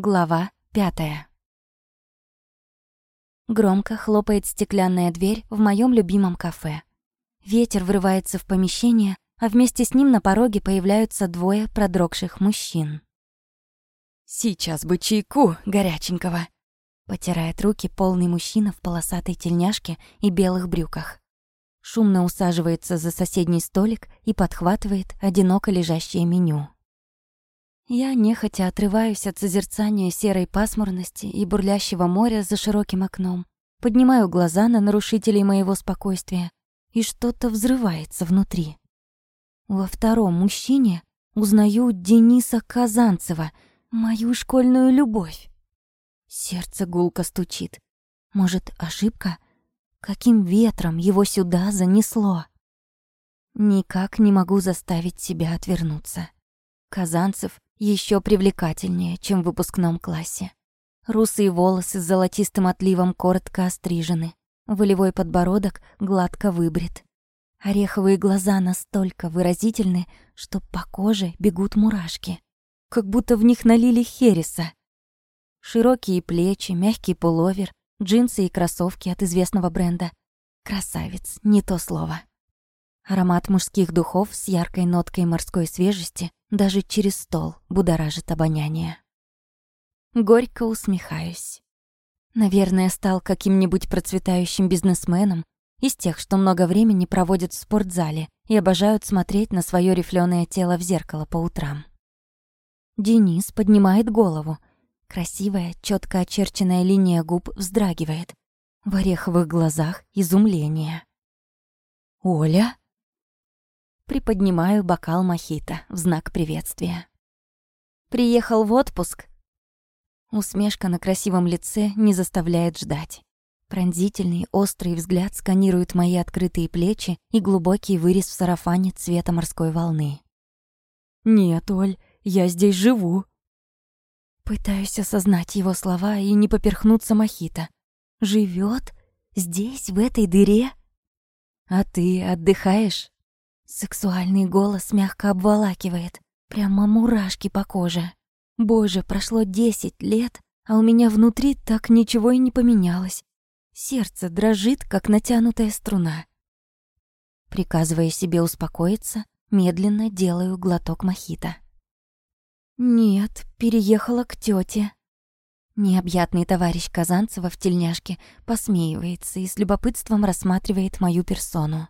Глава пятая. Громко хлопает стеклянная дверь в моем любимом кафе. Ветер врывается в помещение, а вместе с ним на пороге появляются двое продрогших мужчин. «Сейчас бы чайку горяченького!» Потирает руки полный мужчина в полосатой тельняшке и белых брюках. Шумно усаживается за соседний столик и подхватывает одиноко лежащее меню. Я нехотя отрываюсь от созерцания серой пасмурности и бурлящего моря за широким окном, поднимаю глаза на нарушителей моего спокойствия, и что-то взрывается внутри. Во втором мужчине узнаю Дениса Казанцева, мою школьную любовь. Сердце гулко стучит. Может, ошибка? Каким ветром его сюда занесло? Никак не могу заставить себя отвернуться. Казанцев еще привлекательнее, чем в выпускном классе. Русые волосы с золотистым отливом коротко острижены, волевой подбородок гладко выбрит. Ореховые глаза настолько выразительны, что по коже бегут мурашки, как будто в них налили хереса. Широкие плечи, мягкий пуловер, джинсы и кроссовки от известного бренда. Красавец, не то слово. Аромат мужских духов с яркой ноткой морской свежести даже через стол будоражит обоняние. Горько усмехаюсь. Наверное, стал каким-нибудь процветающим бизнесменом из тех, что много времени проводят в спортзале и обожают смотреть на свое рифленое тело в зеркало по утрам. Денис поднимает голову. Красивая, четко очерченная линия губ вздрагивает. В ореховых глазах изумление. «Оля?» Приподнимаю бокал мохито в знак приветствия. «Приехал в отпуск?» Усмешка на красивом лице не заставляет ждать. Пронзительный, острый взгляд сканирует мои открытые плечи и глубокий вырез в сарафане цвета морской волны. «Нет, Оль, я здесь живу». Пытаюсь осознать его слова и не поперхнуться мохито. Живет Здесь, в этой дыре?» «А ты отдыхаешь?» Сексуальный голос мягко обволакивает. Прямо мурашки по коже. Боже, прошло десять лет, а у меня внутри так ничего и не поменялось. Сердце дрожит, как натянутая струна. Приказывая себе успокоиться, медленно делаю глоток мохито. Нет, переехала к тете. Необъятный товарищ Казанцева в тельняшке посмеивается и с любопытством рассматривает мою персону.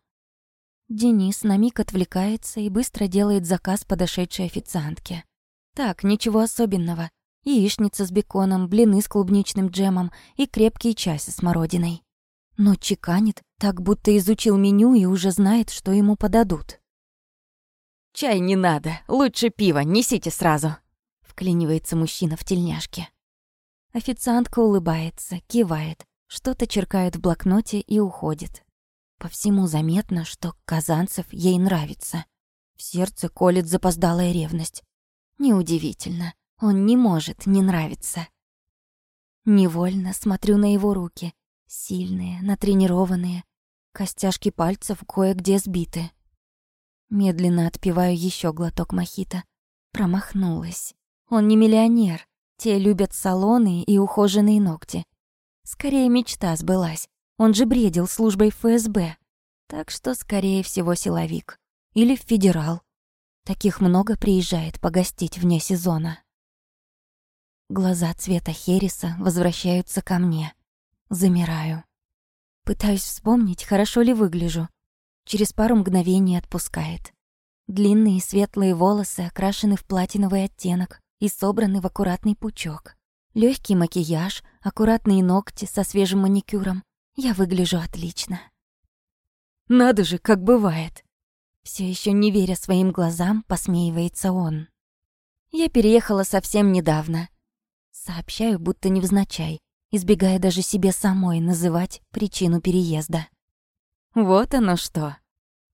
Денис на миг отвлекается и быстро делает заказ подошедшей официантке. Так, ничего особенного. Яичница с беконом, блины с клубничным джемом и крепкий чай со смородиной. Но чеканит, так будто изучил меню и уже знает, что ему подадут. «Чай не надо, лучше пиво, несите сразу», — вклинивается мужчина в тельняшке. Официантка улыбается, кивает, что-то черкает в блокноте и уходит. По всему заметно, что Казанцев ей нравится. В сердце колет запоздалая ревность. Неудивительно, он не может не нравиться. Невольно смотрю на его руки. Сильные, натренированные. Костяшки пальцев кое-где сбиты. Медленно отпиваю еще глоток мохито. Промахнулась. Он не миллионер. Те любят салоны и ухоженные ногти. Скорее мечта сбылась. Он же бредил службой ФСБ. Так что, скорее всего, силовик. Или федерал. Таких много приезжает погостить вне сезона. Глаза цвета хереса возвращаются ко мне. Замираю. Пытаюсь вспомнить, хорошо ли выгляжу. Через пару мгновений отпускает. Длинные светлые волосы окрашены в платиновый оттенок и собраны в аккуратный пучок. Легкий макияж, аккуратные ногти со свежим маникюром. Я выгляжу отлично. Надо же, как бывает. Все еще не веря своим глазам, посмеивается он. Я переехала совсем недавно. Сообщаю, будто невзначай, избегая даже себе самой называть причину переезда. Вот оно что.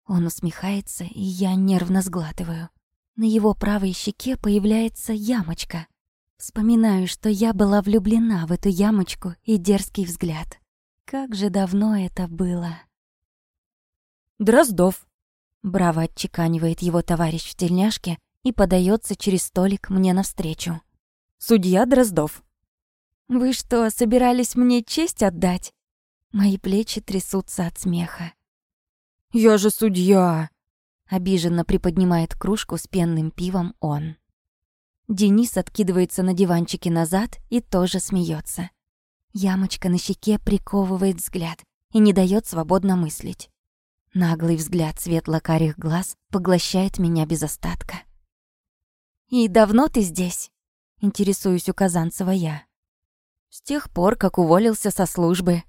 Он усмехается, и я нервно сглатываю. На его правой щеке появляется ямочка. Вспоминаю, что я была влюблена в эту ямочку и дерзкий взгляд. Как же давно это было. «Дроздов!» Браво отчеканивает его товарищ в тельняшке и подается через столик мне навстречу. судья Дроздов». «Вы что, собирались мне честь отдать?» Мои плечи трясутся от смеха. «Я же судья!» Обиженно приподнимает кружку с пенным пивом он. Денис откидывается на диванчике назад и тоже смеется. Ямочка на щеке приковывает взгляд и не дает свободно мыслить. Наглый взгляд светло-карих глаз поглощает меня без остатка. «И давно ты здесь?» — интересуюсь у Казанцева я. «С тех пор, как уволился со службы».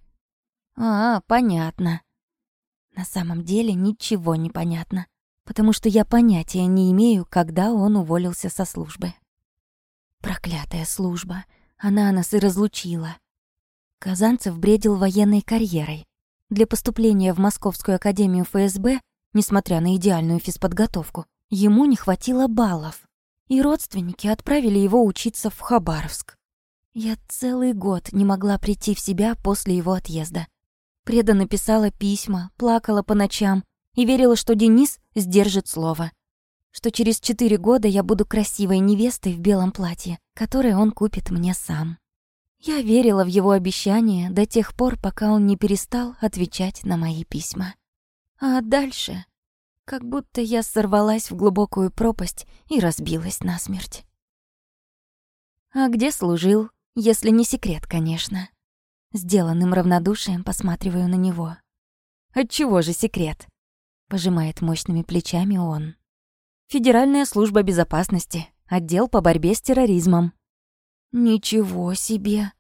«А, понятно». На самом деле ничего не понятно, потому что я понятия не имею, когда он уволился со службы. Проклятая служба. Она нас и разлучила. Казанцев бредил военной карьерой. Для поступления в Московскую академию ФСБ, несмотря на идеальную физподготовку, ему не хватило баллов. И родственники отправили его учиться в Хабаровск. Я целый год не могла прийти в себя после его отъезда. Преданно писала письма, плакала по ночам и верила, что Денис сдержит слово что через четыре года я буду красивой невестой в белом платье, которое он купит мне сам. Я верила в его обещание до тех пор, пока он не перестал отвечать на мои письма. А дальше, как будто я сорвалась в глубокую пропасть и разбилась насмерть. А где служил, если не секрет, конечно? Сделанным равнодушием посматриваю на него. Отчего же секрет? Пожимает мощными плечами он. Федеральная служба безопасности, отдел по борьбе с терроризмом. Ничего себе.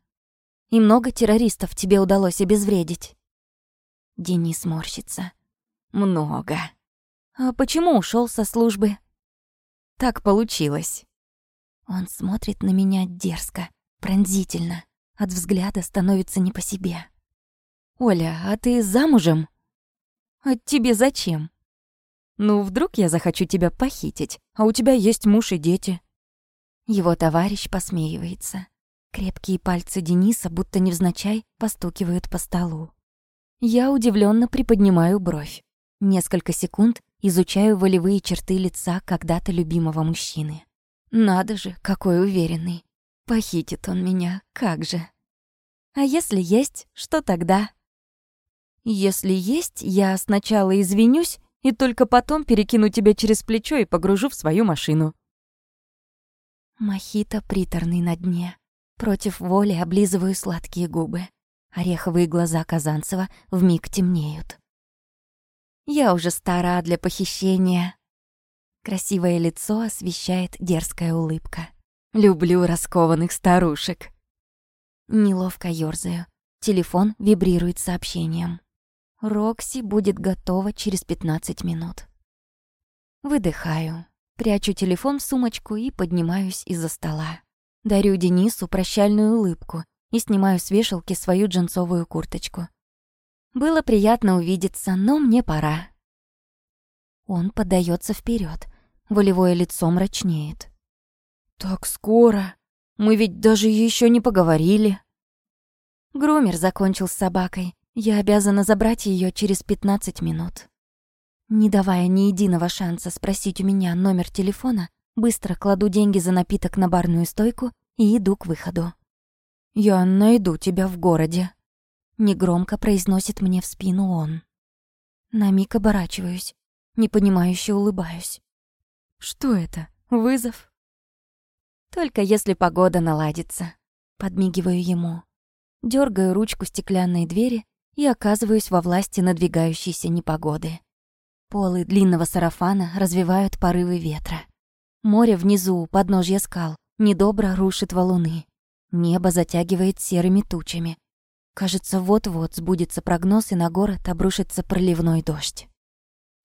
И много террористов тебе удалось обезвредить? Денис морщится. Много. А почему ушел со службы? Так получилось. Он смотрит на меня дерзко, пронзительно. От взгляда становится не по себе. «Оля, а ты замужем?» «А тебе зачем?» Ну, вдруг я захочу тебя похитить, а у тебя есть муж и дети». Его товарищ посмеивается. Крепкие пальцы Дениса, будто невзначай, постукивают по столу. Я удивленно приподнимаю бровь. Несколько секунд изучаю волевые черты лица когда-то любимого мужчины. Надо же, какой уверенный. Похитит он меня, как же. А если есть, что тогда? Если есть, я сначала извинюсь, и только потом перекину тебя через плечо и погружу в свою машину». Мохито приторный на дне. Против воли облизываю сладкие губы. Ореховые глаза Казанцева вмиг темнеют. Я уже стара для похищения. Красивое лицо освещает дерзкая улыбка. Люблю раскованных старушек. Неловко ёрзаю. Телефон вибрирует сообщением. Рокси будет готова через 15 минут. Выдыхаю, прячу телефон в сумочку и поднимаюсь из-за стола. Дарю Денису прощальную улыбку и снимаю с вешалки свою джинсовую курточку. Было приятно увидеться, но мне пора. Он подается вперед, волевое лицо мрачнеет. «Так скоро? Мы ведь даже еще не поговорили». Грумер закончил с собакой, я обязана забрать ее через 15 минут. Не давая ни единого шанса спросить у меня номер телефона, быстро кладу деньги за напиток на барную стойку и иду к выходу. «Я найду тебя в городе», — негромко произносит мне в спину он. На миг оборачиваюсь, непонимающе улыбаюсь. «Что это? Вызов?» «Только если погода наладится», — подмигиваю ему. Дёргаю ручку стеклянной двери и оказываюсь во власти надвигающейся непогоды. Полы длинного сарафана развивают порывы ветра. Море внизу, у подножья скал, недобро рушит валуны. Небо затягивает серыми тучами. Кажется, вот-вот сбудется прогноз, и на город обрушится проливной дождь.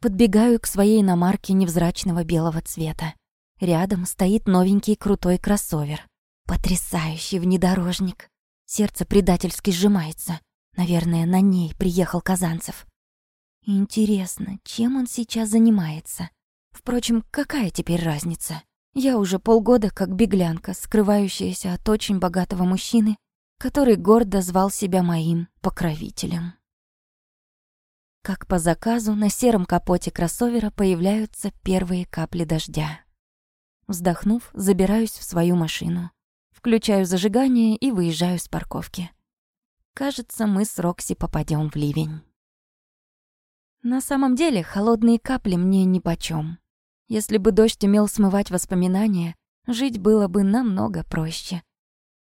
Подбегаю к своей иномарке невзрачного белого цвета. Рядом стоит новенький крутой кроссовер. Потрясающий внедорожник. Сердце предательски сжимается. Наверное, на ней приехал Казанцев. Интересно, чем он сейчас занимается? Впрочем, какая теперь разница? Я уже полгода как беглянка, скрывающаяся от очень богатого мужчины, который гордо звал себя моим покровителем. Как по заказу, на сером капоте кроссовера появляются первые капли дождя. Вздохнув, забираюсь в свою машину. Включаю зажигание и выезжаю с парковки. Кажется, мы с Рокси попадем в ливень. На самом деле, холодные капли мне нипочём. Если бы дождь умел смывать воспоминания, жить было бы намного проще.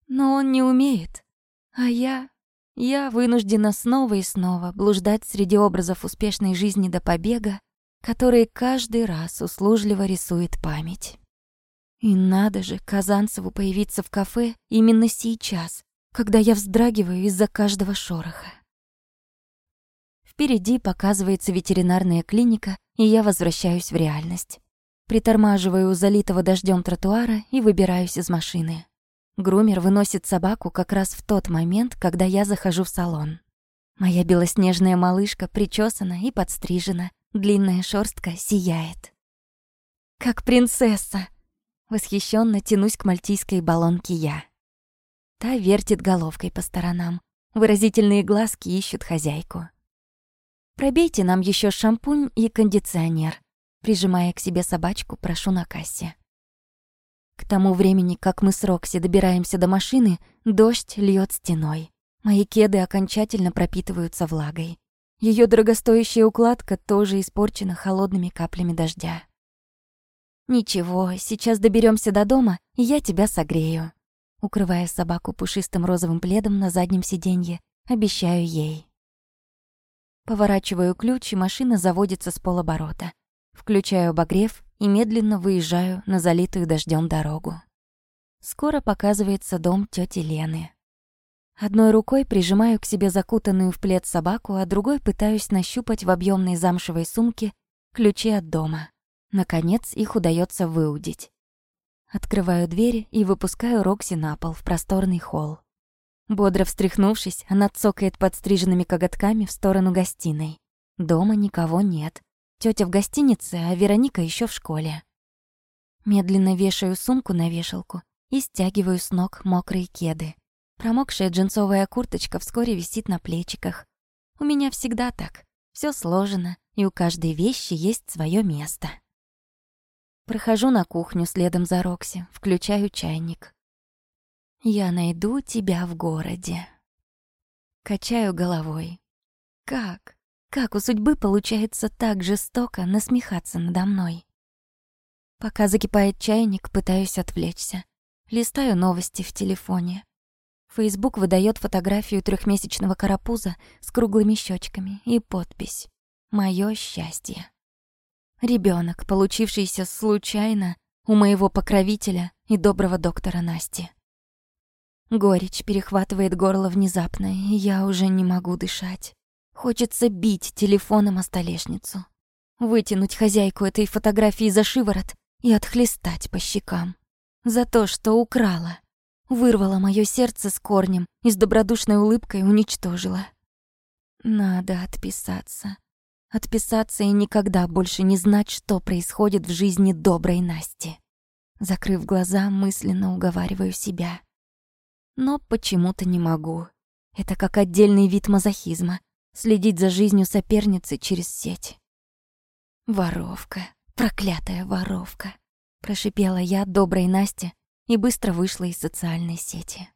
Но он не умеет. А я... Я вынуждена снова и снова блуждать среди образов успешной жизни до побега, которые каждый раз услужливо рисует память. И надо же Казанцеву появиться в кафе именно сейчас, когда я вздрагиваю из-за каждого шороха. Впереди показывается ветеринарная клиника, и я возвращаюсь в реальность. Притормаживаю у залитого дождем тротуара и выбираюсь из машины. Грумер выносит собаку как раз в тот момент, когда я захожу в салон. Моя белоснежная малышка причесана и подстрижена, длинная шерстка сияет. Как принцесса! Восхищенно тянусь к мальтийской баллонке я. Та вертит головкой по сторонам. Выразительные глазки ищут хозяйку. Пробейте нам еще шампунь и кондиционер. Прижимая к себе собачку, прошу на кассе. К тому времени, как мы с Рокси добираемся до машины, дождь льет стеной. Мои кеды окончательно пропитываются влагой. Ее дорогостоящая укладка тоже испорчена холодными каплями дождя. «Ничего, сейчас доберемся до дома, и я тебя согрею», укрывая собаку пушистым розовым пледом на заднем сиденье, обещаю ей. Поворачиваю ключ, и машина заводится с полоборота. Включаю обогрев и медленно выезжаю на залитую дождем дорогу. Скоро показывается дом тети Лены. Одной рукой прижимаю к себе закутанную в плед собаку, а другой пытаюсь нащупать в объемной замшевой сумке ключи от дома. Наконец их удается выудить. Открываю дверь и выпускаю Рокси на пол в просторный холл. Бодро встряхнувшись, она цокает подстриженными коготками в сторону гостиной. Дома никого нет. Тётя в гостинице, а Вероника ещё в школе. Медленно вешаю сумку на вешалку и стягиваю с ног мокрые кеды. Промокшая джинсовая курточка вскоре висит на плечиках. У меня всегда так. Всё сложено, и у каждой вещи есть своё место. Прохожу на кухню следом за Рокси, включаю чайник. «Я найду тебя в городе». Качаю головой. Как? Как у судьбы получается так жестоко насмехаться надо мной? Пока закипает чайник, пытаюсь отвлечься. Листаю новости в телефоне. Фейсбук выдает фотографию трехмесячного карапуза с круглыми щечками и подпись «Моё счастье». Ребенок, получившийся случайно у моего покровителя и доброго доктора Насти. Горечь перехватывает горло внезапно, и я уже не могу дышать. Хочется бить телефоном о столешницу. Вытянуть хозяйку этой фотографии за шиворот и отхлестать по щекам. За то, что украла. Вырвала моё сердце с корнем и с добродушной улыбкой уничтожила. Надо отписаться. Отписаться и никогда больше не знать, что происходит в жизни доброй Насти. Закрыв глаза, мысленно уговариваю себя. Но почему-то не могу. Это как отдельный вид мазохизма следить за жизнью соперницы через сеть. «Воровка, проклятая воровка», — прошипела я доброй Насте и быстро вышла из социальной сети.